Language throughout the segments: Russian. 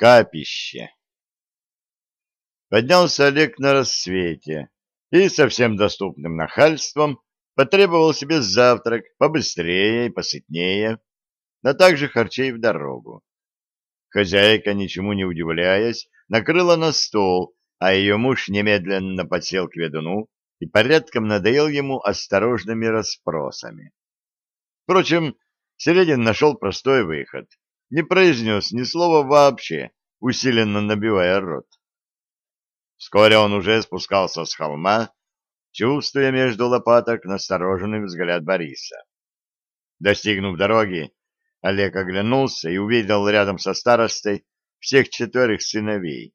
Капище. Поднялся Олег на рассвете и совсем доступным нахальством потребовал себе завтрак побыстрее и посытнее, но также харчей в дорогу. Хозяйка, ничему не удивляясь, накрыла на стол, а ее муж немедленно подсел к ведуну и порядком надоел ему осторожными расспросами. Впрочем, Середин нашел простой выход не произнес ни слова вообще, усиленно набивая рот. Вскоре он уже спускался с холма, чувствуя между лопаток настороженный взгляд Бориса. Достигнув дороги, Олег оглянулся и увидел рядом со старостой всех четверых сыновей.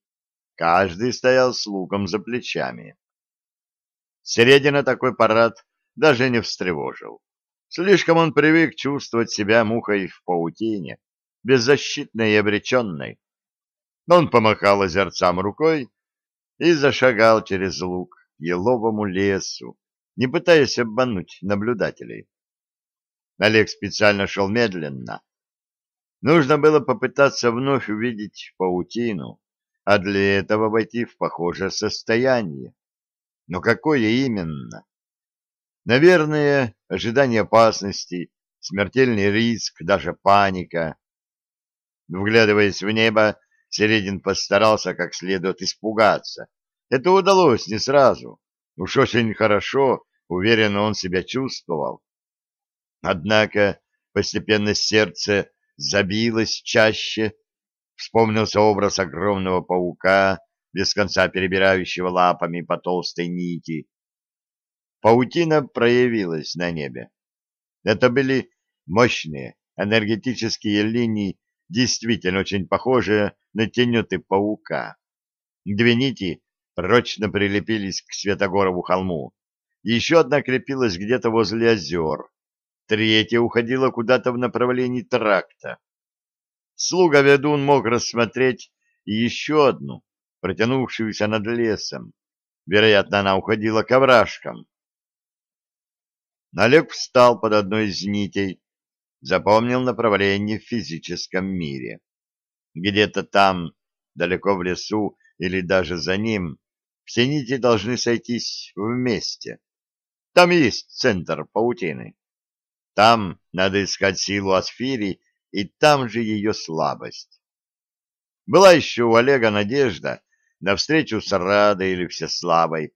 Каждый стоял с луком за плечами. Середина такой парад даже не встревожил. Слишком он привык чувствовать себя мухой в паутине беззащитной и обреченной. Он помахал озерцам рукой и зашагал через луг к еловому лесу, не пытаясь обмануть наблюдателей. Олег специально шел медленно. Нужно было попытаться вновь увидеть паутину, а для этого войти в похожее состояние. Но какое именно? Наверное, ожидание опасности, смертельный риск, даже паника. Вглядываясь в небо, Середин постарался как следует испугаться. Это удалось не сразу. Уж очень хорошо, уверенно он себя чувствовал. Однако постепенно сердце забилось чаще, вспомнился образ огромного паука, без конца перебирающего лапами по толстой нити. Паутина проявилась на небе. Это были мощные энергетические линии действительно очень похожие на тенеты паука. Две нити прочно прилепились к Светогорову холму. Еще одна крепилась где-то возле озер. Третья уходила куда-то в направлении тракта. Слуга-ведун мог рассмотреть еще одну, протянувшуюся над лесом. Вероятно, она уходила к овражкам. Олег встал под одной из нитей, запомнил направление в физическом мире. Где-то там, далеко в лесу или даже за ним, все нити должны сойтись вместе. Там есть центр паутины. Там надо искать силу Асфири, и там же ее слабость. Была еще у Олега надежда на встречу с Радой или Всеславой,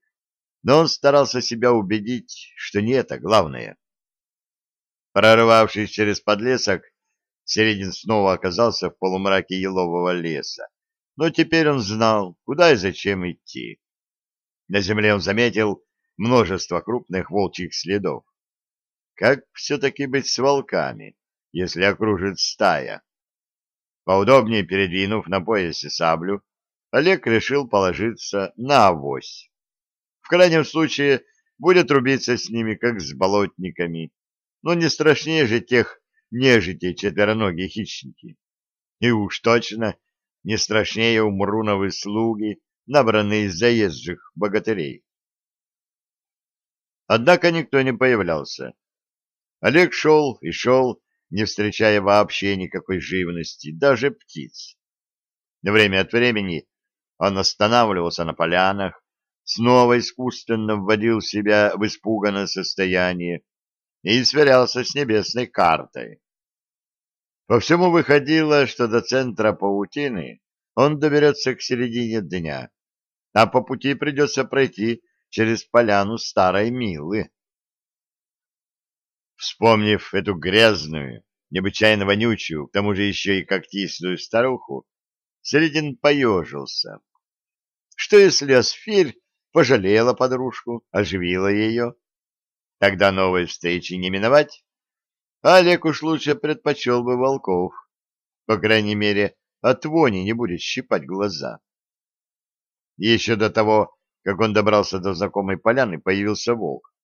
но он старался себя убедить, что не это главное. Прорвавшись через подлесок, Середин снова оказался в полумраке елового леса. Но теперь он знал, куда и зачем идти. На земле он заметил множество крупных волчьих следов. Как все-таки быть с волками, если окружит стая? Поудобнее передвинув на поясе саблю, Олег решил положиться на авось. В крайнем случае будет рубиться с ними, как с болотниками, но не страшнее же тех нежитей четвероногие хищники. И уж точно не страшнее умруновы слуги, набранные из заезжих богатырей. Однако никто не появлялся. Олег шел и шел, не встречая вообще никакой живности, даже птиц. Время от времени он останавливался на полянах, снова искусственно вводил себя в испуганное состояние, и сверялся с небесной картой. По всему выходило, что до центра паутины он доберется к середине дня, а по пути придется пройти через поляну старой Милы. Вспомнив эту грязную, необычайно вонючую, к тому же еще и когтистую старуху, Середин поежился. Что если Асфирь пожалела подружку, оживила ее? Тогда новой встречи не миновать. Олег уж лучше предпочел бы волков. По крайней мере, от вони не будет щипать глаза. Еще до того, как он добрался до знакомой поляны, появился волк.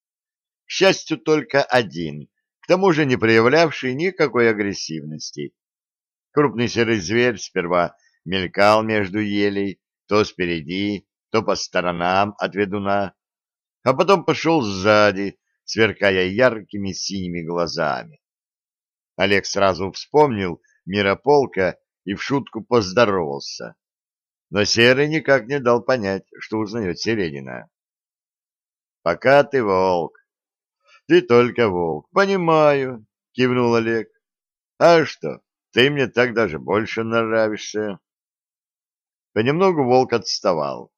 К счастью, только один, к тому же не проявлявший никакой агрессивности. Крупный серый зверь сперва мелькал между елей, то спереди, то по сторонам от ведуна, а потом пошел сзади, сверкая яркими синими глазами. Олег сразу вспомнил Мирополка и в шутку поздоровался. Но Серый никак не дал понять, что узнает Середина. «Пока ты волк. Ты только волк. Понимаю», — кивнул Олег. «А что, ты мне так даже больше нравишься». Понемногу волк отставал.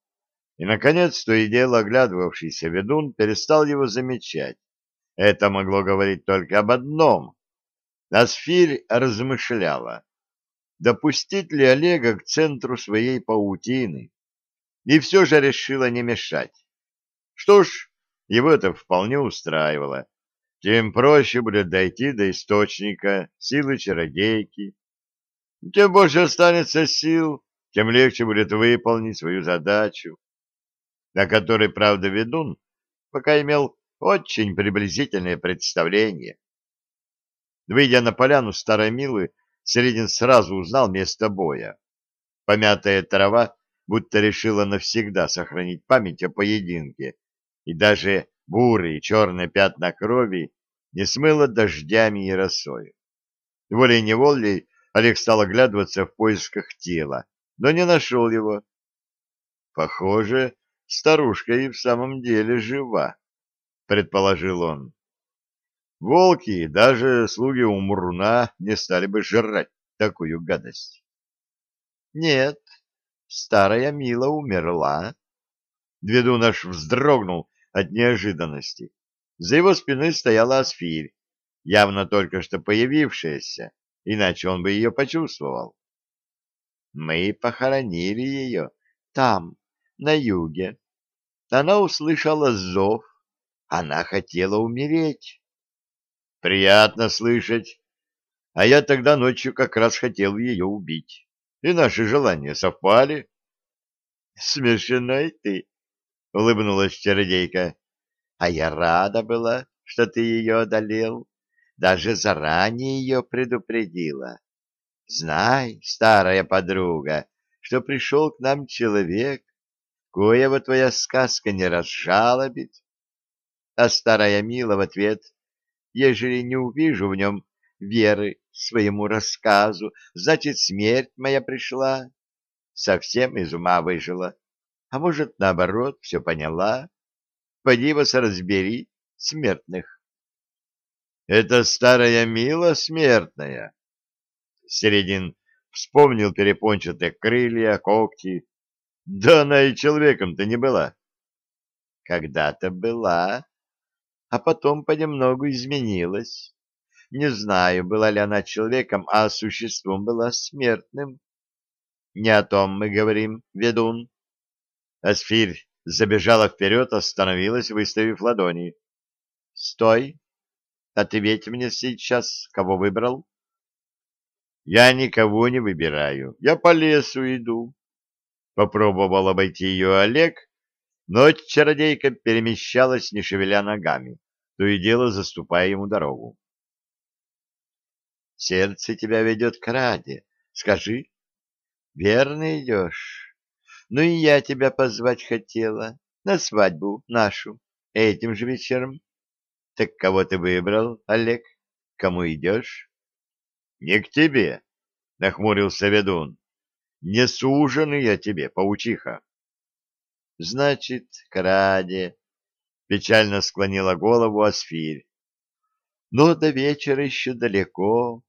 И, наконец, то и дело оглядывавшийся ведун перестал его замечать. Это могло говорить только об одном. Асфирь размышляла, допустить ли Олега к центру своей паутины, и все же решила не мешать. Что ж, его это вполне устраивало. Тем проще будет дойти до источника силы чародейки. Тем больше останется сил, тем легче будет выполнить свою задачу, на которой, правда, ведун пока имел очень приблизительное представление. Выйдя на поляну Старой Милы, Середин сразу узнал место боя. Помятая трава будто решила навсегда сохранить память о поединке, и даже бурые черные пятна крови не смыло дождями и росой. Волей-неволей Олег стал оглядываться в поисках тела, но не нашел его. Похоже, старушка и в самом деле жива, предположил он. Волки, даже слуги Умруна, не стали бы жрать такую гадость. Нет, старая Мила умерла. Ведун аж вздрогнул от неожиданности. За его спиной стояла Асфирь, явно только что появившаяся, иначе он бы ее почувствовал. Мы похоронили ее там, на юге. Она услышала зов, она хотела умереть. Приятно слышать. А я тогда ночью как раз хотел ее убить. И наши желания совпали. Смешной ты, — улыбнулась чародейка. А я рада была, что ты ее одолел. Даже заранее ее предупредила. Знай, старая подруга, что пришел к нам человек, коего твоя сказка не разжалобит. А старая Мила в ответ — ежели не увижу в нем веры своему рассказу, значит, смерть моя пришла. Совсем из ума выжила. А может, наоборот, все поняла. Поди вас разбери, смертных. Это старая Мила смертная. Середин вспомнил перепончатые крылья, когти. Да она и человеком-то не была. Когда-то была, а потом понемногу изменилась. Не знаю, была ли она человеком, а существом была смертным. Не о том мы говорим, ведун. Асфирь забежала вперед, остановилась, выставив ладони. — Стой! Ответь мне сейчас, кого выбрал? — Я никого не выбираю. Я по лесу иду. Попробовал обойти ее Олег, но чародейка перемещалась, не шевеля ногами, то и дело заступая ему дорогу. «Сердце тебя ведет к Раде. Скажи, верно идешь? Ну и я тебя позвать хотела на свадьбу нашу этим же вечером. Так кого ты выбрал, Олег? Кому идешь?» «Не к тебе», — нахмурился ведун. «Не суженый я тебе, паучиха». Значит, к Раде. Печально склонила голову Асфирь. Но до вечера еще далеко.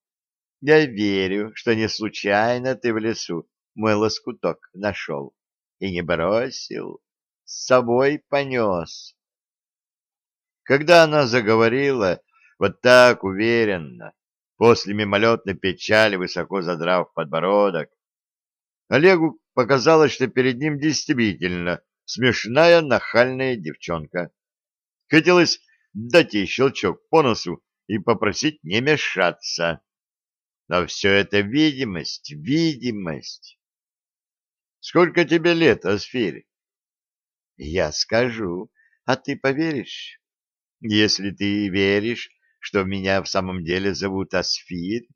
Я верю, что не случайно ты в лесу мой лоскуток нашел и не бросил, с собой понес. Когда она заговорила вот так уверенно, после мимолетной печали, высоко задрав подбородок, Олегу показалось, что перед ним действительно смешная нахальная девчонка. Хотелось дать ей щелчок по носу и попросить не мешаться. Но все это видимость, видимость. Сколько тебе лет, Асфирь? Я скажу, а ты поверишь? Если ты веришь, что меня в самом деле зовут Асфирь.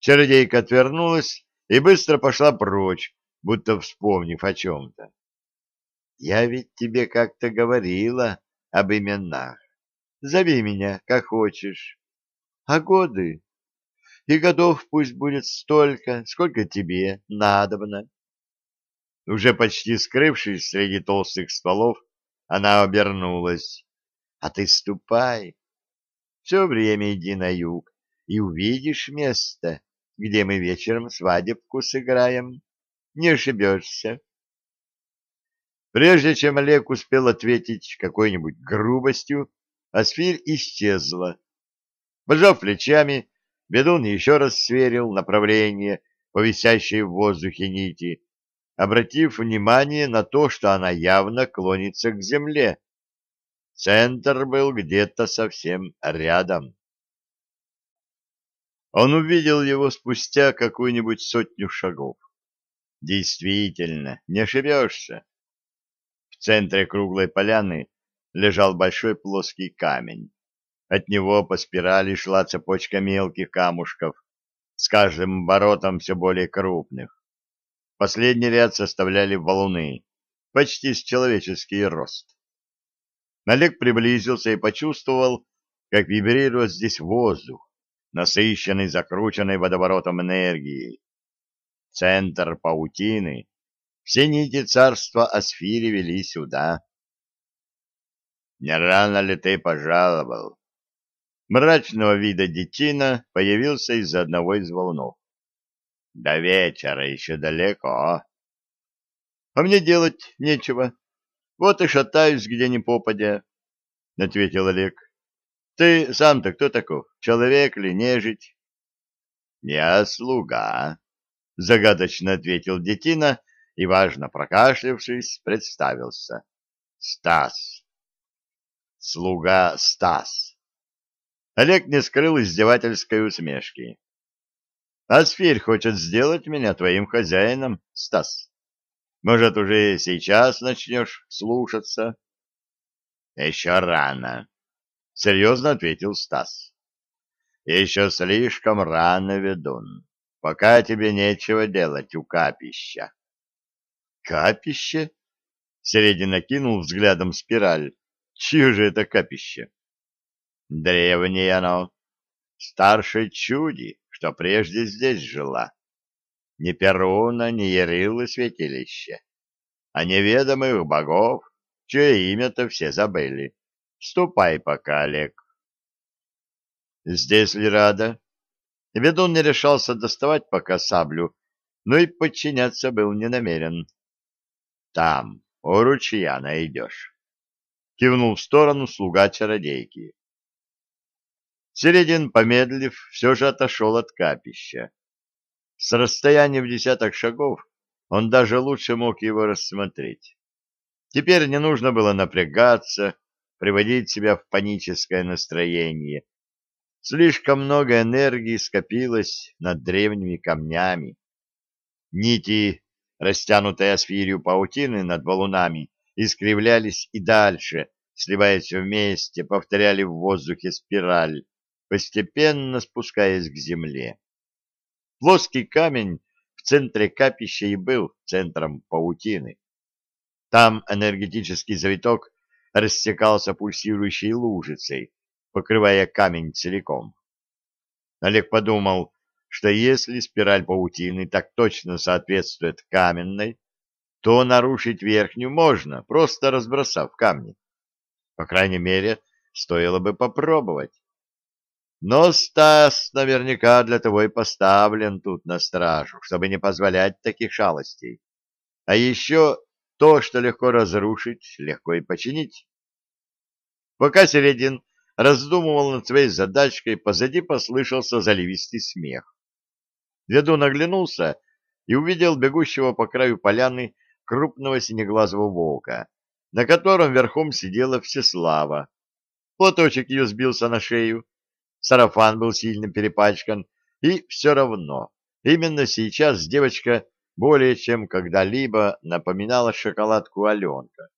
Чародейка отвернулась и быстро пошла прочь, будто вспомнив о чем-то. Я ведь тебе как-то говорила об именах. Зови меня, как хочешь. А годы? и годов пусть будет столько, сколько тебе надобно. Уже почти скрывшись среди толстых стволов, она обернулась. — А ты ступай. Все время иди на юг, и увидишь место, где мы вечером свадебку сыграем. Не ошибешься. Прежде чем Олег успел ответить какой-нибудь грубостью, Асфирь исчезла. Пожав плечами, ведун еще раз сверил направление по висящей в воздухе нити, обратив внимание на то, что она явно клонится к земле. Центр был где-то совсем рядом. Он увидел его спустя какую-нибудь сотню шагов. Действительно, не ошибешься. В центре круглой поляны лежал большой плоский камень. От него по спирали шла цепочка мелких камушков, с каждым воротом все более крупных. Последний ряд составляли валуны, почти с человеческий рост. Олег приблизился и почувствовал, как вибрирует здесь воздух, насыщенный закрученной водоворотом энергией. Центр паутины, все нити царства Асфири вели сюда. «Не рано ли ты пожаловал?» Мрачного вида детина появился из одного из волнов. «До вечера еще далеко». «А мне делать нечего. Вот и шатаюсь, где ни попадя», — ответил Олег. Ты сам-то кто таков? Человек ли, нежить? Я слуга, загадочно ответил детина и, важно прокашлявшись, представился. Стас. Слуга Стас. Олег не скрыл издевательской усмешки. Асфирь хочет сделать меня твоим хозяином, Стас. Может, уже сейчас начнешь слушаться? Еще рано. — серьезно ответил Стас. — Еще слишком рано, ведун. Пока тебе нечего делать у капища. — Капище? — Середина кинул взглядом спираль. — Чье же это капище? — Древнее оно. Старше чуди, что прежде здесь жила. Ни Перуна, ни Ярилы святилище, а неведомых богов, чье имя-то все забыли. Ступай пока, Олег. Здесь ли рада? Ведун не решался доставать пока саблю, но и подчиняться был не намерен. Там, у ручья найдешь. Кивнул в сторону слуга чародейки. Середин, помедлив, все же отошел от капища. С расстояния в десяток шагов он даже лучше мог его рассмотреть. Теперь не нужно было напрягаться, приводить себя в паническое настроение. Слишком много энергии скопилось над древними камнями. Нити, растянутые асфирью паутины над валунами, искривлялись и дальше, сливаясь вместе, повторяли в воздухе спираль, постепенно спускаясь к земле. Плоский камень в центре капища и был центром паутины. Там энергетический завиток растекался пульсирующей лужицей, покрывая камень целиком. Олег подумал, что если спираль паутины так точно соответствует каменной, то нарушить верхнюю можно, просто разбросав камни. По крайней мере, стоило бы попробовать. Но Стас наверняка для того и поставлен тут на стражу, чтобы не позволять таких шалостей. А еще то, что легко разрушить, легко и починить. Пока Середин раздумывал над своей задачкой, позади послышался заливистый смех. Ведун оглянулся и увидел бегущего по краю поляны крупного синеглазого волка, на котором верхом сидела Всеслава. Платочек ее сбился на шею, сарафан был сильно перепачкан, и все равно, именно сейчас девочка более чем когда-либо напоминала шоколадку Аленка.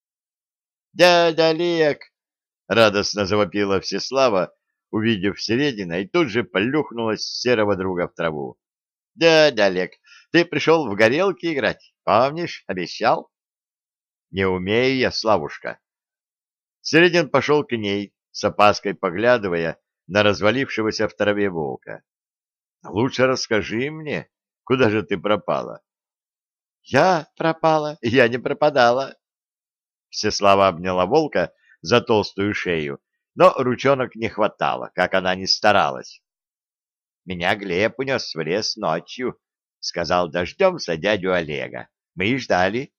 «Дядя Олег!» — радостно завопила Всеслава, увидев Середина, и тут же плюхнулась серого друга в траву. — Дядя Олег, ты пришел в горелки играть, помнишь, обещал? — Не умею я, Славушка. Середин пошел к ней, с опаской поглядывая на развалившегося в траве волка. Лучше расскажи мне, куда же ты пропала? Я пропала, я не пропадала. Всеслава обняла волка за толстую шею, но ручонок не хватало, как она ни старалась. Меня Глеб унес в лес ночью, сказал, дождемся дядю Олега. Мы и ждали.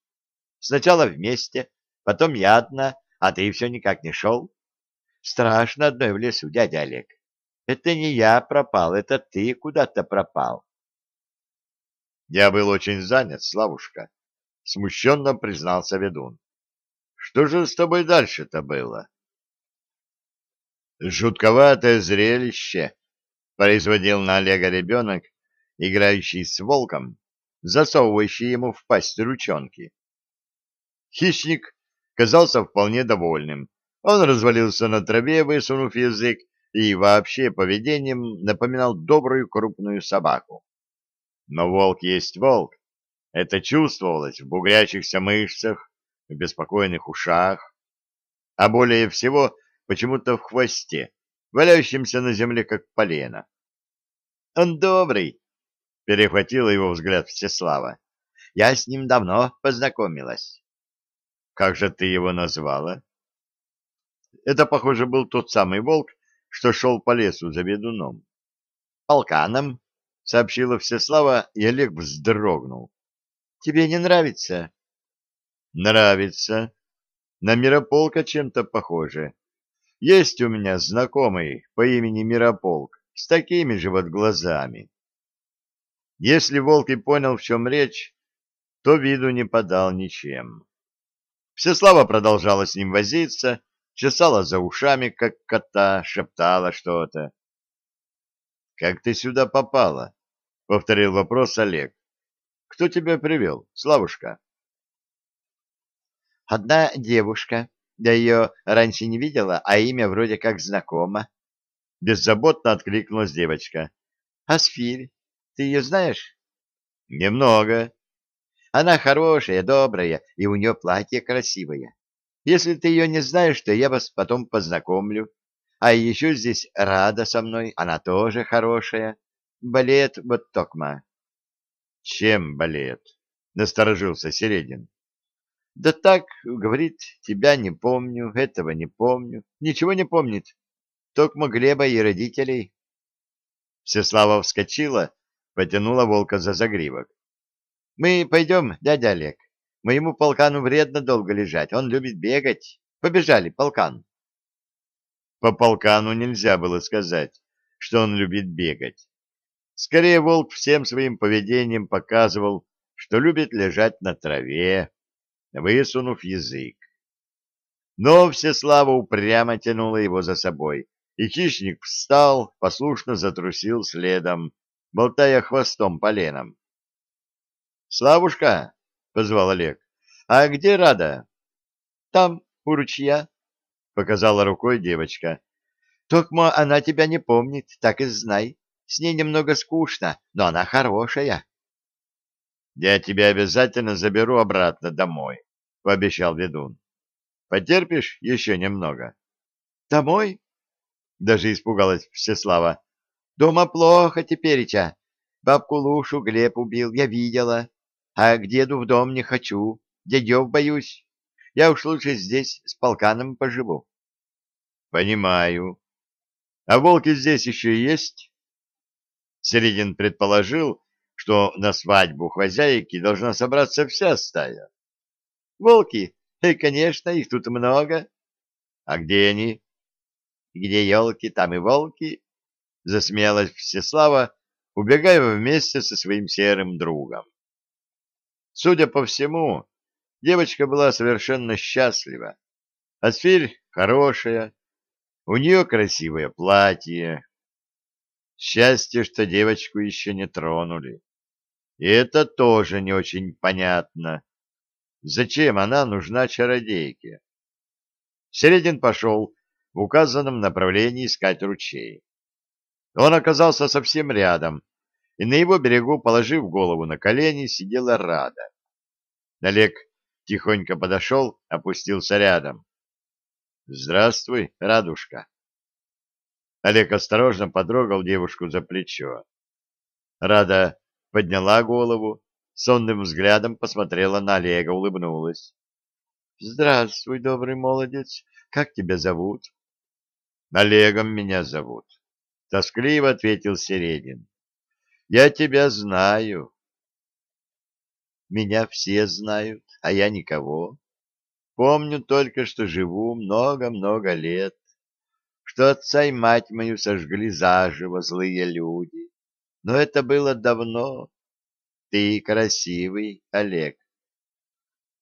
Сначала вместе, потом я одна, а ты все никак не шел. Страшно одной в лесу, дядя Олег. Это не я пропал, это ты куда-то пропал. Я был очень занят, Славушка, смущенно признался ведун. Что же с тобой дальше-то было? Жутковатое зрелище производил на Олега ребенок, играющий с волком, засовывающий ему в пасть ручонки. Хищник казался вполне довольным. Он развалился на траве, высунув язык, и вообще поведением напоминал добрую крупную собаку. Но волк есть волк. Это чувствовалось в бугрящихся мышцах, в беспокойных ушах, а более всего почему-то в хвосте, валяющемся на земле как полено. «Он добрый!» — перехватила его взгляд Всеслава. «Я с ним давно познакомилась». «Как же ты его назвала?» Это, похоже, был тот самый волк, что шел по лесу за ведуном. «Полканом», — сообщила Всеслава, и Олег вздрогнул. «Тебе не нравится?» «Нравится. На Мирополка чем-то похоже. Есть у меня знакомый по имени Мирополк с такими же вот глазами». Если волк и понял, в чем речь, то виду не подал ничем. Всеслава продолжала с ним возиться, чесала за ушами, как кота, шептала что-то. — Как ты сюда попала? — повторил вопрос Олег. — Кто тебя привел, Славушка? — Одна девушка. Я ее раньше не видела, а имя вроде как знакомо. Беззаботно откликнулась девочка. — Асфирь, ты ее знаешь? — Немного. Она хорошая, добрая, и у нее платье красивое. Если ты ее не знаешь, то я вас потом познакомлю. А еще здесь Рада со мной, она тоже хорошая. Балет вот токма. — Чем балет? — насторожился Середин. — Да так, говорит, тебя не помню, этого не помню, ничего не помнит. Токма Глеба и родителей. Всеслава вскочила, потянула волка за загривок. — Мы пойдем, дядя Олег. Моему полкану вредно долго лежать, он любит бегать. Побежали, полкан. По полкану нельзя было сказать, что он любит бегать. Скорее, волк всем своим поведением показывал, что любит лежать на траве, высунув язык. Но Всеслава упрямо тянула его за собой, и хищник встал, послушно затрусил следом, болтая хвостом поленом. — Славушка, позвал Олег. А где Рада? Там, у ручья, показала рукой девочка. Токмо она тебя не помнит, так и знай. С ней немного скучно, но она хорошая. Я тебя обязательно заберу обратно домой, пообещал ведун. Потерпишь еще немного? Домой? Даже испугалась Всеслава. Дома плохо теперь-ча. Бабку Лушу Глеб убил, я видела. А к деду в дом не хочу, дядев боюсь. Я уж лучше здесь с полканом поживу. — Понимаю. А волки здесь еще есть? Середин предположил, что на свадьбу хозяйки должна собраться вся стая. — Волки? И, конечно, их тут много. — А где они? — Где елки, там и волки, — засмеялась Всеслава, убегая вместе со своим серым другом. Судя по всему, девочка была совершенно счастлива. Асфирь хорошая, у нее красивое платье. Счастье, что девочку еще не тронули. И это тоже не очень понятно. Зачем она нужна чародейке? Середин пошел в указанном направлении искать ручей. Он оказался совсем рядом, и на его берегу, положив голову на колени, сидела Рада. Олег тихонько подошел, опустился рядом. — Здравствуй, Радушка. Олег осторожно потрогал девушку за плечо. Рада подняла голову, сонным взглядом посмотрела на Олега, улыбнулась. — Здравствуй, добрый молодец. Как тебя зовут? — Олегом меня зовут. — тоскливо ответил Середин. — Я тебя знаю. — Меня все знают, а я никого. Помню только, что живу много-много лет, что отца и мать мою сожгли заживо злые люди. Но это было давно. Ты красивый, Олег.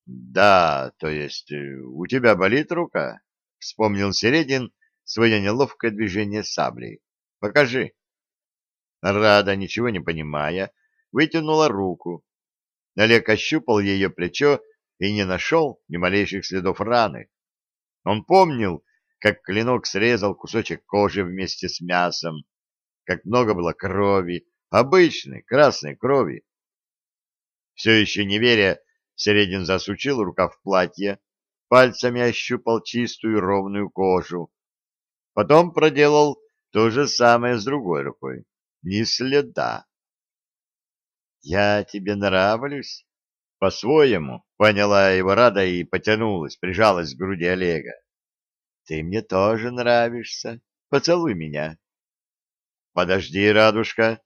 Да, то есть э, у тебя болит рука? Вспомнил Середин свое неловкое движение саблей. Покажи. Рада, ничего не понимая, вытянула руку. Олег ощупал ее плечо и не нашел ни малейших следов раны. Он помнил, как клинок срезал кусочек кожи вместе с мясом, как много было крови, обычной красной крови. Все еще не веря, Середин засучил рукав платья, пальцами ощупал чистую ровную кожу. Потом проделал то же самое с другой рукой. Ни следа. «Я тебе нравлюсь?» По-своему поняла его Рада и потянулась, прижалась к груди Олега. «Ты мне тоже нравишься. Поцелуй меня». «Подожди, Радушка,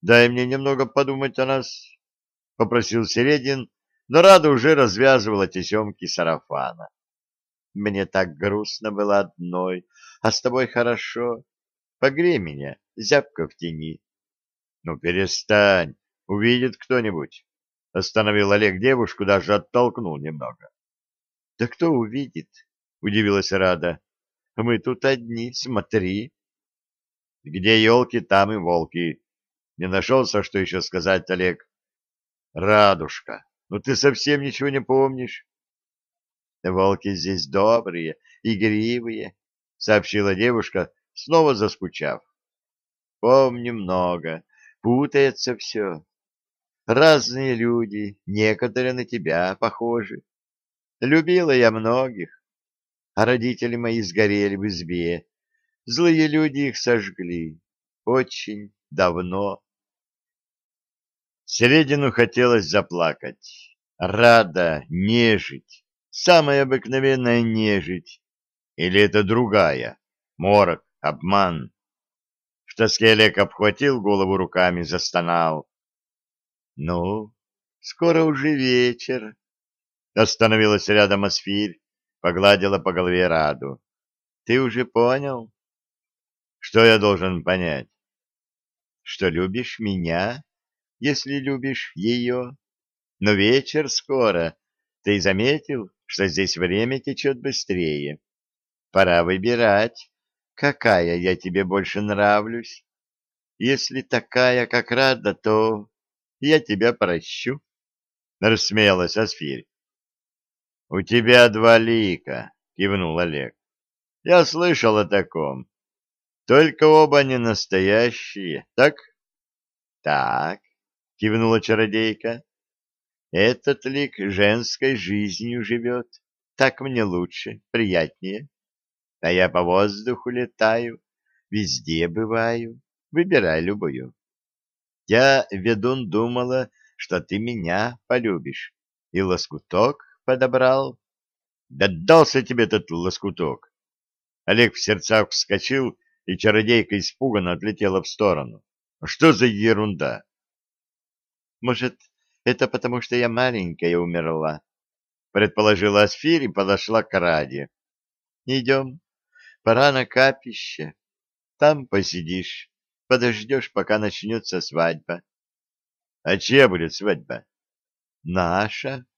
дай мне немного подумать о нас», — попросил Середин, но Рада уже развязывала тесемки сарафана. «Мне так грустно было одной, а с тобой хорошо. Погрей меня, зябко в тени». «Ну, перестань, увидит кто-нибудь». — остановил Олег девушку, даже оттолкнул немного. — Да кто увидит? — удивилась Рада. — Мы тут одни, смотри. — Где елки, там и волки. Не нашелся, что еще сказать, Олег. — Радушка, ну ты совсем ничего не помнишь. — Волки здесь добрые, игривые, — сообщила девушка, снова заскучав. — Помню много, путается все. Разные люди, некоторые на тебя похожи. Любила я многих, а родители мои сгорели в избе. Злые люди их сожгли. Очень давно. Середину хотелось заплакать. Рада, нежить, самая обыкновенная нежить. Или это другая? Морок, обман. В тоске Олег обхватил голову руками, застонал. Ну, скоро уже вечер. Остановилась рядом Асфирь, погладила по голове Раду. Ты уже понял? Что я должен понять? Что любишь меня, если любишь ее. Но вечер скоро. Ты заметил, что здесь время течет быстрее? Пора выбирать, какая я тебе больше нравлюсь. Если такая, как Рада, то я тебя прощу, — рассмеялась Асфирь. — У тебя два лика, — кивнул Олег. — Я слышал о таком. Только оба не настоящие, так? — Так, — кивнула чародейка. — Этот лик женской жизнью живет. Так мне лучше, приятнее. А я по воздуху летаю, везде бываю. Выбирай любую. Я, ведун, думала, что ты меня полюбишь, и лоскуток подобрал. Да дался тебе этот лоскуток. Олег в сердцах вскочил, и чародейка испуганно отлетела в сторону. Что за ерунда? Может, это потому, что я маленькая умерла? Предположила Асфирь и подошла к Раде. Идем, пора на капище. Там посидишь подождешь, пока начнется свадьба. — А чья будет свадьба? — Наша. —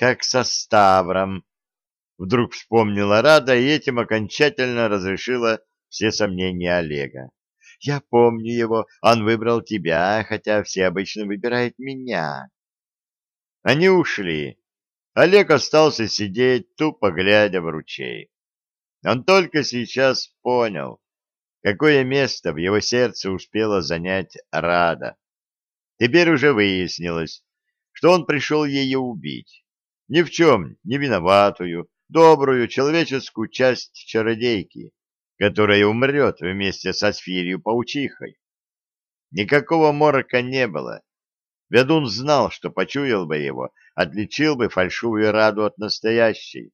Как со Ставром. Вдруг вспомнила Рада и этим окончательно разрешила все сомнения Олега. — Я помню его, он выбрал тебя, хотя все обычно выбирают меня. Они ушли. Олег остался сидеть, тупо глядя в ручей. Он только сейчас понял, какое место в его сердце успела занять Рада. Теперь уже выяснилось, что он пришел ее убить. Ни в чем не виноватую, добрую человеческую часть чародейки, которая умрет вместе со Сфирью-паучихой. Никакого морока не было. Ведун знал, что почуял бы его, отличил бы фальшивую раду от настоящей.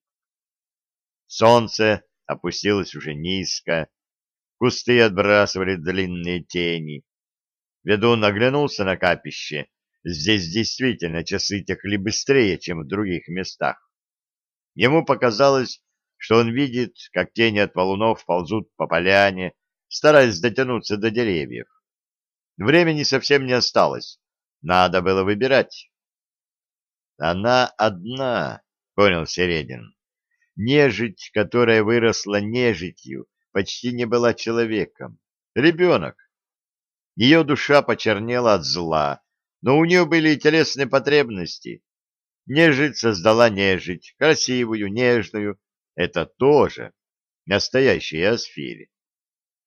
Солнце опустилось уже низко, кусты отбрасывали длинные тени. Ведун оглянулся на капище. Здесь действительно часы текли быстрее, чем в других местах. Ему показалось, что он видит, как тени от валунов ползут по поляне, стараясь дотянуться до деревьев. Времени совсем не осталось. Надо было выбирать. Она одна, понял Середин. Нежить, которая выросла нежитью, почти не была человеком. Ребенок. Ее душа почернела от зла, но у нее были телесные потребности. Нежить создала нежить, красивую, нежную. Это тоже настоящая Асфирь.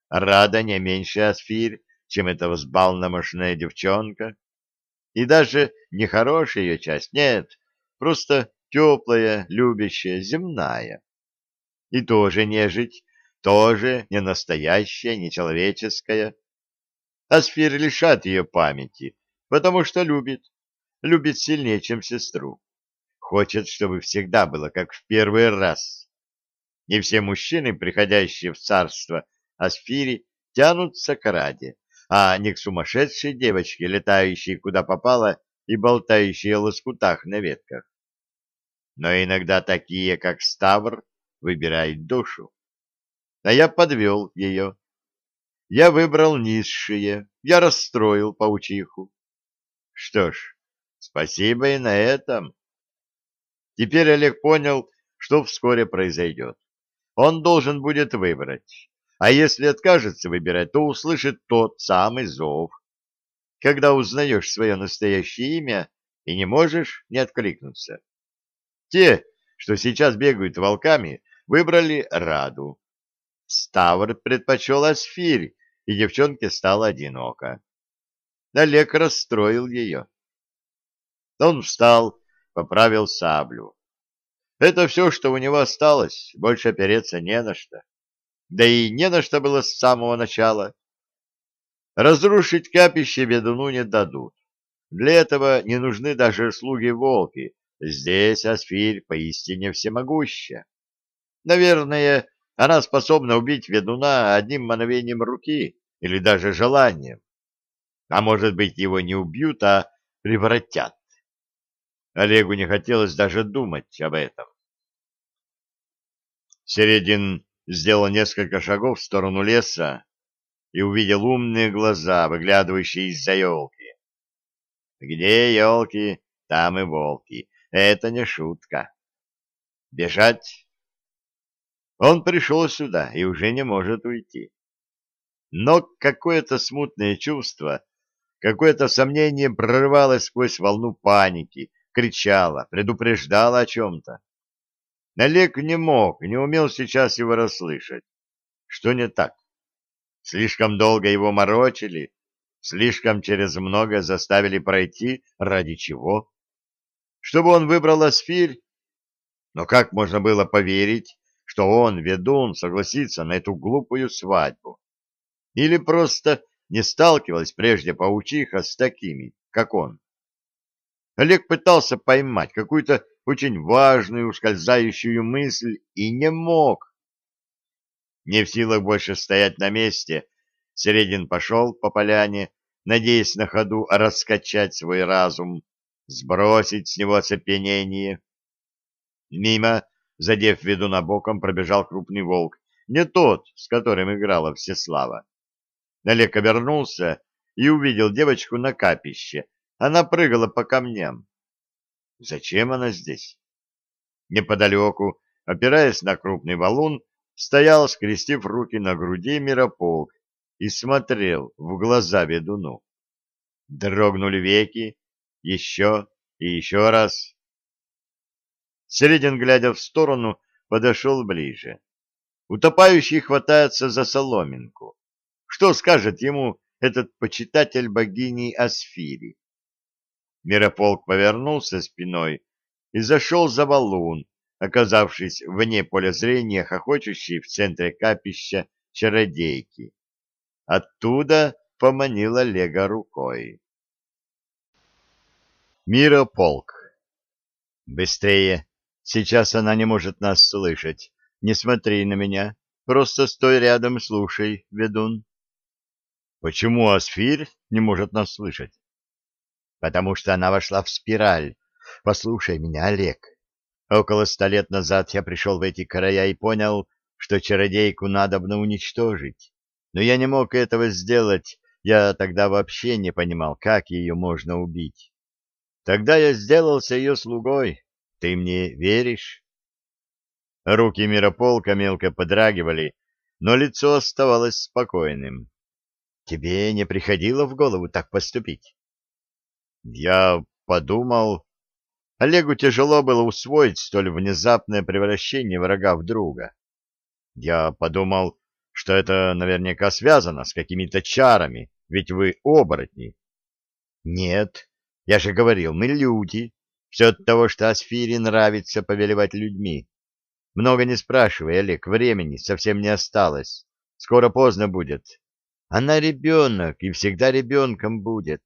Рада не меньше Асфирь, чем эта взбалномошная девчонка. И даже не хорошая ее часть, нет, просто теплая, любящая, земная. И тоже нежить, тоже не настоящая, не человеческая. Асфир лишат ее памяти, потому что любит, любит сильнее, чем сестру. Хочет, чтобы всегда было как в первый раз. Не все мужчины, приходящие в царство Асфири, тянутся к раде, а не к сумасшедшей девочке, летающей куда попало и болтающей о лоскутах на ветках. Но иногда такие, как Ставр, выбирают душу. А я подвел ее. Я выбрал низшие, я расстроил паучиху. Что ж, спасибо и на этом. Теперь Олег понял, что вскоре произойдет. Он должен будет выбрать. А если откажется выбирать, то услышит тот самый зов. Когда узнаешь свое настоящее имя и не можешь не откликнуться. Те, что сейчас бегают волками, выбрали Раду. Ставр предпочел Асфирь, и девчонке стало одиноко. Олег расстроил ее. Он встал, поправил саблю. Это все, что у него осталось, больше опереться не на что да и не на что было с самого начала. Разрушить капище ведуну не дадут. Для этого не нужны даже слуги-волки. Здесь Асфирь поистине всемогуща. Наверное, она способна убить ведуна одним мановением руки или даже желанием. А может быть, его не убьют, а превратят. Олегу не хотелось даже думать об этом. Середин сделал несколько шагов в сторону леса и увидел умные глаза, выглядывающие из-за елки. Где елки, там и волки. Это не шутка. Бежать? Он пришел сюда и уже не может уйти. Но какое-то смутное чувство, какое-то сомнение прорывалось сквозь волну паники, кричало, предупреждало о чем-то. Олег не мог, не умел сейчас его расслышать. Что не так? Слишком долго его морочили, слишком через много заставили пройти, ради чего? Чтобы он выбрал Асфирь? Но как можно было поверить, что он, ведун, согласится на эту глупую свадьбу? Или просто не сталкивалась прежде паучиха с такими, как он? Олег пытался поймать какую-то очень важную ускользающую мысль и не мог. Не в силах больше стоять на месте, Середин пошел по поляне, надеясь на ходу раскачать свой разум, сбросить с него оцепенение. Мимо, задев ведуна боком, пробежал крупный волк, не тот, с которым играла Всеслава. Олег обернулся и увидел девочку на капище. Она прыгала по камням. Зачем она здесь? Неподалеку, опираясь на крупный валун, стоял, скрестив руки на груди Мирополк и смотрел в глаза ведуну. Дрогнули веки, еще и еще раз. Середин, глядя в сторону, подошел ближе. Утопающий хватается за соломинку. Что скажет ему этот почитатель богини Асфири? Мирополк повернулся спиной и зашел за валун, оказавшись вне поля зрения хохочущей в центре капища чародейки. Оттуда поманил Олега рукой. Мирополк. Быстрее. Сейчас она не может нас слышать. Не смотри на меня. Просто стой рядом слушай, ведун. Почему Асфирь не может нас слышать? Потому что она вошла в спираль. Послушай меня, Олег. Около ста лет назад я пришел в эти края и понял, что чародейку надобно уничтожить. Но я не мог этого сделать, я тогда вообще не понимал, как ее можно убить. Тогда я сделался ее слугой. Ты мне веришь? Руки Мирополка мелко подрагивали, но лицо оставалось спокойным. Тебе не приходило в голову так поступить? Я подумал... Олегу тяжело было усвоить столь внезапное превращение врага в друга. Я подумал, что это наверняка связано с какими-то чарами, ведь вы оборотни. Нет, я же говорил, мы люди. Все от того, что Асфире нравится повелевать людьми. Много не спрашивай, Олег, времени совсем не осталось. Скоро поздно будет. Она ребенок и всегда ребенком будет.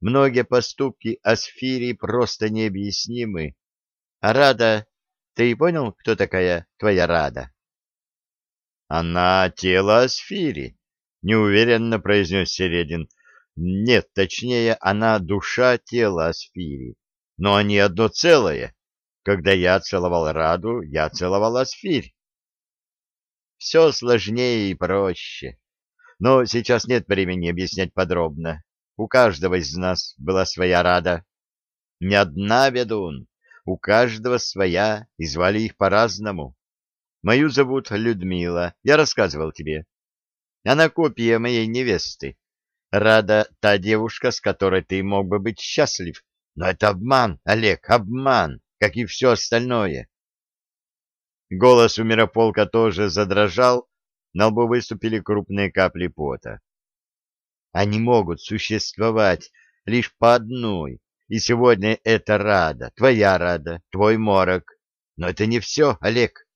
Многие поступки Асфири просто необъяснимы. А Рада... Ты понял, кто такая твоя Рада? Она тело Асфири, неуверенно произнес Середин. Нет, точнее, она душа тела Асфири, но они одно целое. Когда я целовал Раду, я целовал Асфирь. Все сложнее и проще. Но сейчас нет времени объяснять подробно. У каждого из нас была своя рада. Не одна ведун, у каждого своя, и звали их по-разному. Мою зовут Людмила, я рассказывал тебе. Она копия моей невесты. Рада та девушка, с которой ты мог бы быть счастлив. Но это обман, Олег, обман, как и все остальное. Голос у Мирополка тоже задрожал, на лбу выступили крупные капли пота. Они могут существовать лишь по одной, и сегодня это Рада, твоя Рада, твой морок. Но это не все, Олег.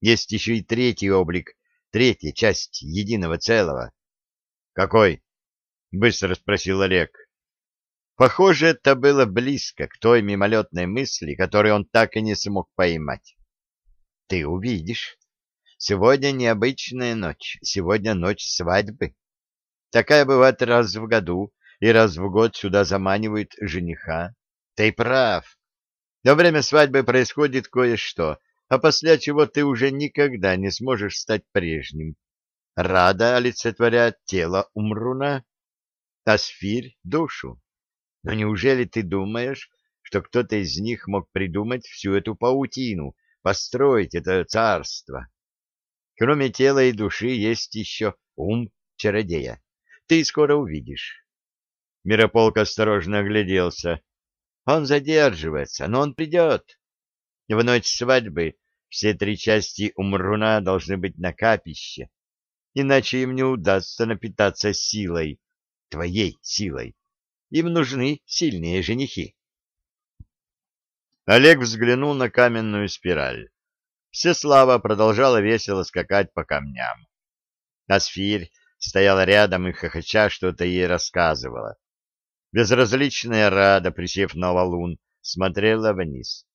Есть еще и третий облик, третья часть единого целого. — Какой? — быстро спросил Олег. Похоже, это было близко к той мимолетной мысли, которую он так и не смог поймать. — Ты увидишь. Сегодня необычная ночь, сегодня ночь свадьбы. Такая бывает раз в году, и раз в год сюда заманивают жениха. Ты прав. Во время свадьбы происходит кое-что, а после чего ты уже никогда не сможешь стать прежним. Рада олицетворяет тело Умруна, а сфирь — душу. Но неужели ты думаешь, что кто-то из них мог придумать всю эту паутину, построить это царство? Кроме тела и души есть еще ум чародея. Ты скоро увидишь. Мирополк осторожно огляделся. Он задерживается, но он придет. В ночь свадьбы все три части Умруна должны быть на капище, иначе им не удастся напитаться силой, твоей силой. Им нужны сильные женихи. Олег взглянул на каменную спираль. Всеслава продолжала весело скакать по камням. Асфирь стояла рядом и хохоча что-то ей рассказывала. Безразличная Рада, присев на валун, смотрела вниз.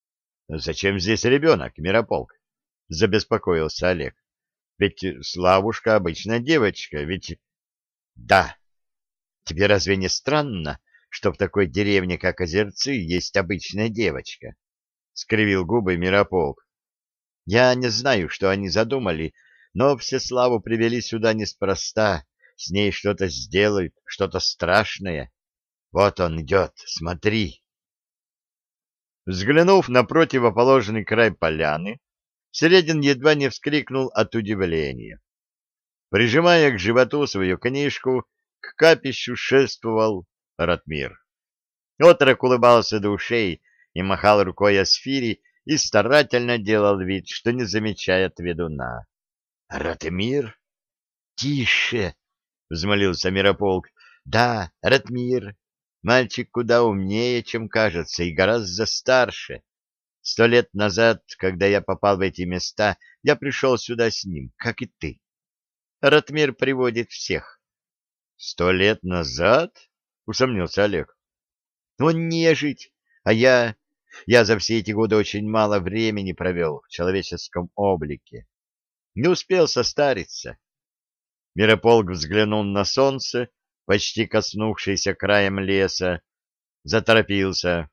— Зачем здесь ребенок, Мирополк? — забеспокоился Олег. — Ведь Славушка обычная девочка, ведь... — Да, Тебе разве не странно, что в такой деревне, как Озерцы, есть обычная девочка? — скривил губы Мирополк. — Я не знаю, что они задумали, но Всеславу привели сюда неспроста. С ней что-то сделают, что-то страшное. Вот он идет, смотри. Взглянув на противоположный край поляны, Середин едва не вскрикнул от удивления. Прижимая к животу свою книжку, к капищу шествовал Ратмир. Отрок улыбался до ушей и махал рукой Асфири и старательно делал вид, что не замечает ведуна. — Ратмир? — Тише! — взмолился Мирополк. — Да, Ратмир. Мальчик куда умнее, чем кажется, и гораздо старше. Сто лет назад, когда я попал в эти места, я пришел сюда с ним, как и ты. Ратмир приводит всех. Сто лет назад? Усомнился Олег. Он нежить, а я... Я за все эти годы очень мало времени провел в человеческом облике. Не успел состариться. Мирополк взглянул на солнце, почти коснувшееся краем леса, заторопился.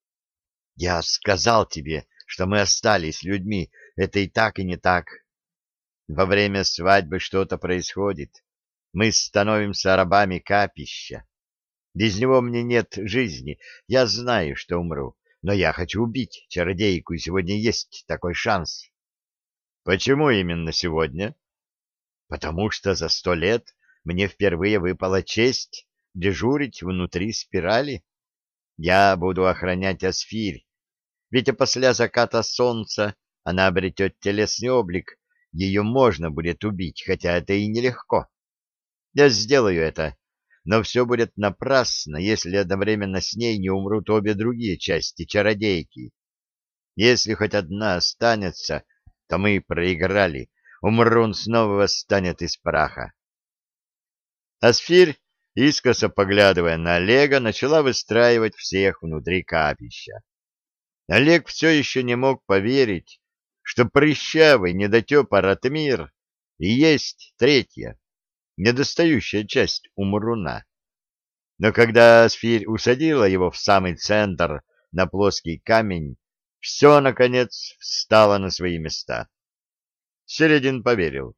— Я сказал тебе, что мы остались людьми. Это и так, и не так. Во время свадьбы что-то происходит. Мы становимся рабами капища. Без него мне нет жизни. Я знаю, что умру. Но я хочу убить чародейку, и сегодня есть такой шанс. Почему именно сегодня? Потому что за сто лет мне впервые выпала честь дежурить внутри спирали. Я буду охранять Асфирь, ведь после заката солнца она обретет телесный облик, ее можно будет убить, хотя это и нелегко. Я сделаю это, но все будет напрасно, если одновременно с ней не умрут обе другие части чародейки. Если хоть одна останется, то мы проиграли, Умрун снова восстанет из праха. Асфирь искоса поглядывая на Олега, начала выстраивать всех внутри капища. Олег все еще не мог поверить, что прыщавый недотепа Ратмир и есть третья, недостающая часть Умруна. Но когда Асфирь усадила его в самый центр на плоский камень, все, наконец, встало на свои места. Середин поверил.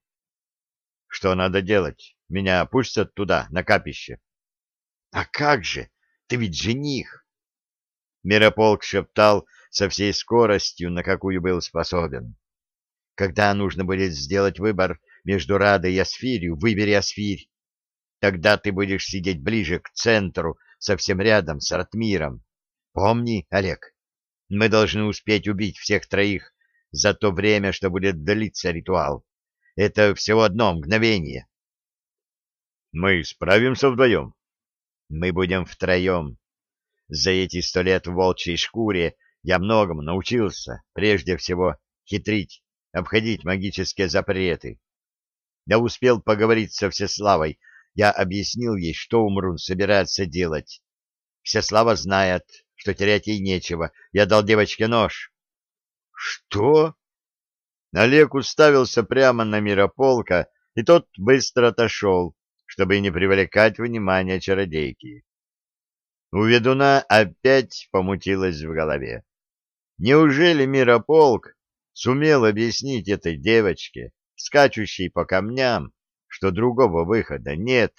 Что надо делать? Меня пустят туда, на капище. — А как же? Ты ведь жених! Мирополк шептал со всей скоростью, на какую был способен. Когда нужно будет сделать выбор между Радой и Асфирью, выбери Асфирь. Тогда ты будешь сидеть ближе к центру, совсем рядом с Ратмиром. Помни, Олег, мы должны успеть убить всех троих за то время, что будет длиться ритуал. Это всего одно мгновение. Мы справимся вдвоем. Мы будем втроем. За эти сто лет в волчьей шкуре я многому научился. Прежде всего, хитрить, обходить магические запреты. Я успел поговорить со Всеславой. Я объяснил ей, что Умрун собирается делать. Всеслава знает, что терять ей нечего. Я дал девочке нож. — Что? Олег уставился прямо на Мирополка, и тот быстро отошел, чтобы не привлекать внимание чародейки. У ведуна опять помутилось в голове. Неужели Мирополк сумел объяснить этой девочке, скачущей по камням, что другого выхода нет?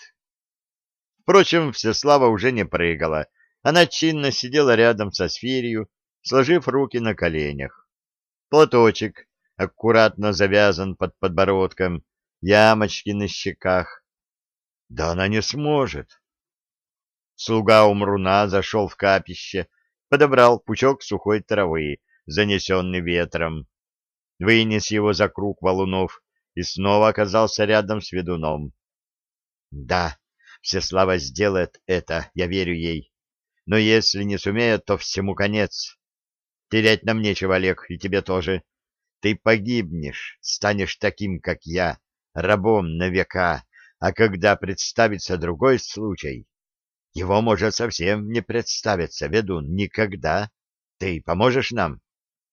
Впрочем, Всеслава уже не прыгала. Она чинно сидела рядом со Сфирью, сложив руки на коленях. Платочек аккуратно завязан под подбородком, ямочки на щеках. Да она не сможет. Слуга Умруна зашел в капище, подобрал пучок сухой травы, занесенный ветром, вынес его за круг валунов и снова оказался рядом с ведуном. Да, Всеслава сделает это, я верю ей. Но если не сумеет, то всему конец. Терять нам нечего, Олег, и тебе тоже. Ты погибнешь, станешь таким, как я, рабом на века, а когда представится другой случай, его может совсем не представиться, ведун, никогда. Ты поможешь нам?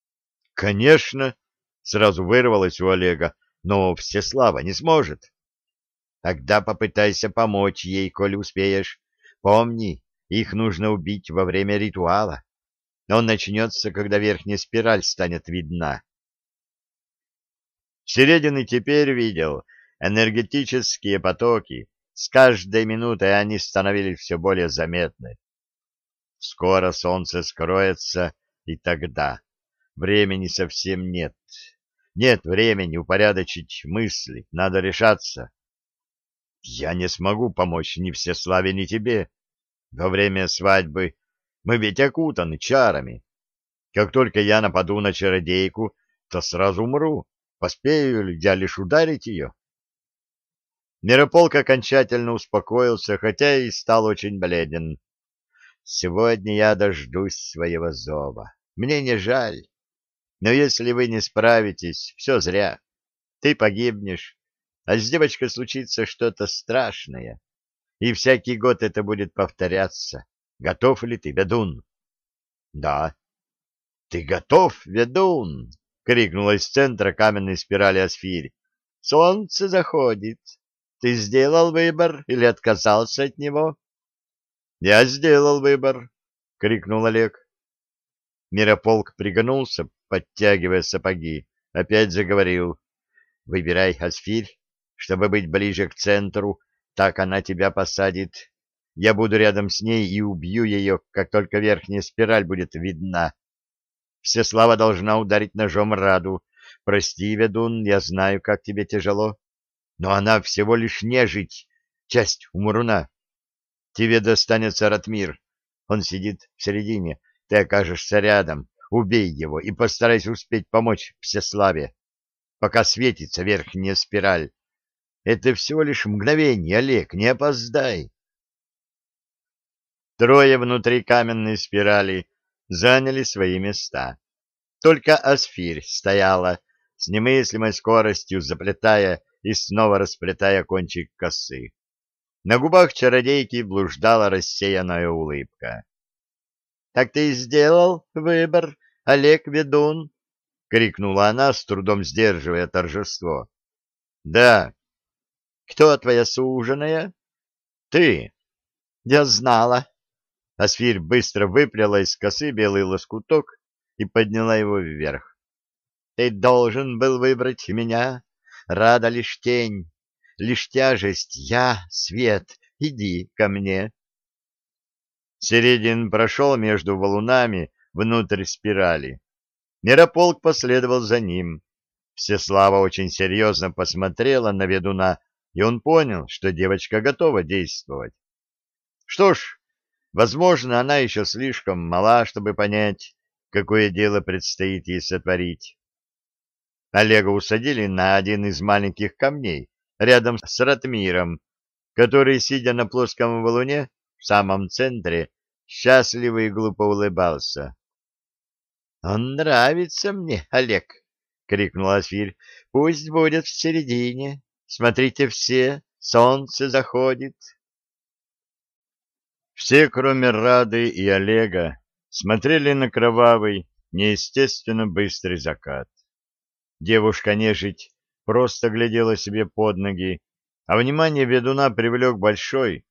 — Конечно, — сразу вырвалось у Олега, — но Всеслава не сможет. — Тогда попытайся помочь ей, коли успеешь. Помни, их нужно убить во время ритуала. Он начнется, когда верхняя спираль станет видна. Середины теперь видел энергетические потоки. С каждой минутой они становились все более заметны. Скоро солнце скроется, и тогда времени совсем нет. Нет времени упорядочить мысли, надо решаться. Я не смогу помочь ни Всеславе, ни тебе. Во время свадьбы мы ведь окутаны чарами. Как только я нападу на чародейку, то сразу умру. Поспею ли я лишь ударить ее? Мирополк окончательно успокоился, хотя и стал очень бледен. Сегодня я дождусь своего зова. Мне не жаль. Но если вы не справитесь, все зря. Ты погибнешь, а с девочкой случится что-то страшное. И всякий год это будет повторяться. Готов ли ты, ведун? — Да. — Ты готов, ведун? — крикнула из центра каменной спирали Асфирь. — Солнце заходит. Ты сделал выбор или отказался от него? — Я сделал выбор, — крикнул Олег. Мирополк пригнулся, подтягивая сапоги. Опять заговорил. — Выбирай, Асфирь, чтобы быть ближе к центру, так она тебя посадит. Я буду рядом с ней и убью ее, как только верхняя спираль будет видна. Всеслава должна ударить ножом Раду. Прости, ведун, я знаю, как тебе тяжело но она всего лишь нежить, часть умруна. Тебе достанется Ратмир. Он сидит в середине, ты окажешься рядом. Убей его и постарайся успеть помочь Всеславе, пока светится верхняя спираль. Это всего лишь мгновение, Олег, не опоздай. Трое внутри каменной спирали заняли свои места. Только Асфирь стояла с немыслимой скоростью, заплетая и снова расплетая кончик косы. На губах чародейки блуждала рассеянная улыбка. — Так ты и сделал выбор, Олег Ведун? — крикнула она, с трудом сдерживая торжество. — Да. — Кто твоя суженая? — Ты. — Я знала. Асфирь быстро выпряла из косы белый лоскуток и подняла его вверх. — Ты должен был выбрать меня, рада лишь тень, лишь тяжесть, я, свет, иди ко мне. Середин прошел между валунами внутрь спирали. Мирополк последовал за ним. Всеслава очень серьезно посмотрела на ведуна, и он понял, что девочка готова действовать. Что ж, возможно, она еще слишком мала, чтобы понять, какое дело предстоит ей сотворить. Олега усадили на один из маленьких камней рядом с Ратмиром, который, сидя на плоском валуне в самом центре, счастливо и глупо улыбался. — Он нравится мне, Олег! — крикнул Асфирь. — Пусть будет в середине. Смотрите все, солнце заходит. Все, кроме Рады и Олега, смотрели на кровавый, неестественно быстрый закат. Девушка-нежить просто глядела себе под ноги, а внимание ведуна привлек большой,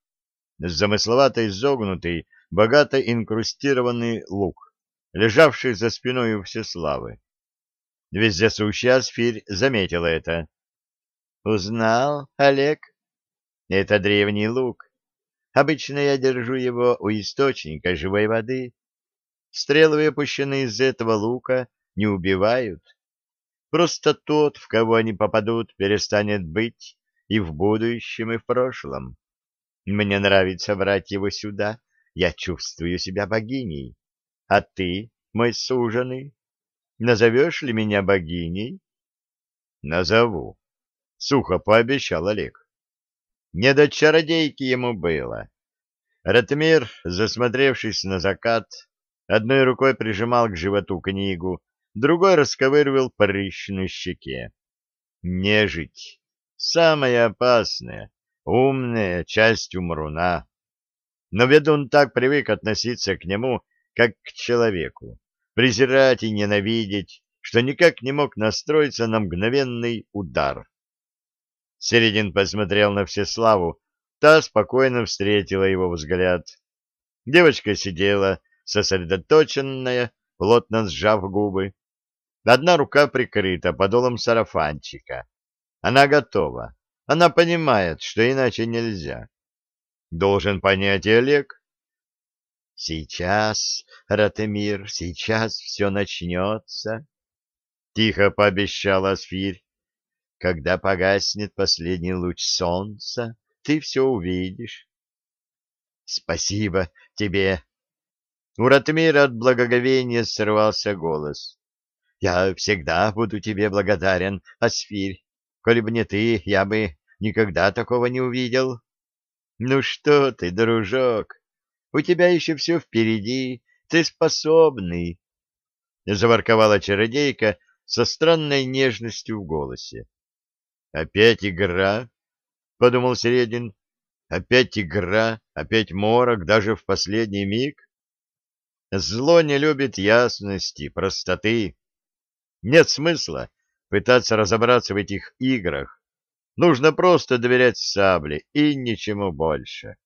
замысловато изогнутый, богато инкрустированный лук, лежавший за спиной у Всеславы. Вездесущий Асфирь заметила это. — Узнал, Олег? Это древний лук. Обычно я держу его у источника живой воды. Стрелы, выпущенные из этого лука, не убивают, Просто тот, в кого они попадут, перестанет быть и в будущем, и в прошлом. Мне нравится брать его сюда. Я чувствую себя богиней. А ты, мой суженый, назовешь ли меня богиней? Назову. Сухо пообещал Олег. Не до чародейки ему было. Ратмир, засмотревшись на закат, одной рукой прижимал к животу книгу, другой расковыривал прыщ на щеке. Нежить. Самая опасная, умная часть умруна. Но ведун так привык относиться к нему, как к человеку, презирать и ненавидеть, что никак не мог настроиться на мгновенный удар. Середин посмотрел на Всеславу, та спокойно встретила его взгляд. Девочка сидела, сосредоточенная, плотно сжав губы, Одна рука прикрыта подолом сарафанчика. Она готова. Она понимает, что иначе нельзя. Должен понять и Олег. Сейчас, Ратемир, сейчас все начнется. Тихо пообещал Асфирь. Когда погаснет последний луч солнца, ты все увидишь. Спасибо тебе. У Ратмира от благоговения сорвался голос. Я всегда буду тебе благодарен, Асфирь. Коли бы не ты, я бы никогда такого не увидел. Ну что ты, дружок, у тебя еще все впереди, ты способный. Заворковала чародейка со странной нежностью в голосе. Опять игра, подумал Середин. Опять игра, опять морок, даже в последний миг? Зло не любит ясности, простоты. Нет смысла пытаться разобраться в этих играх. Нужно просто доверять сабле и ничему больше.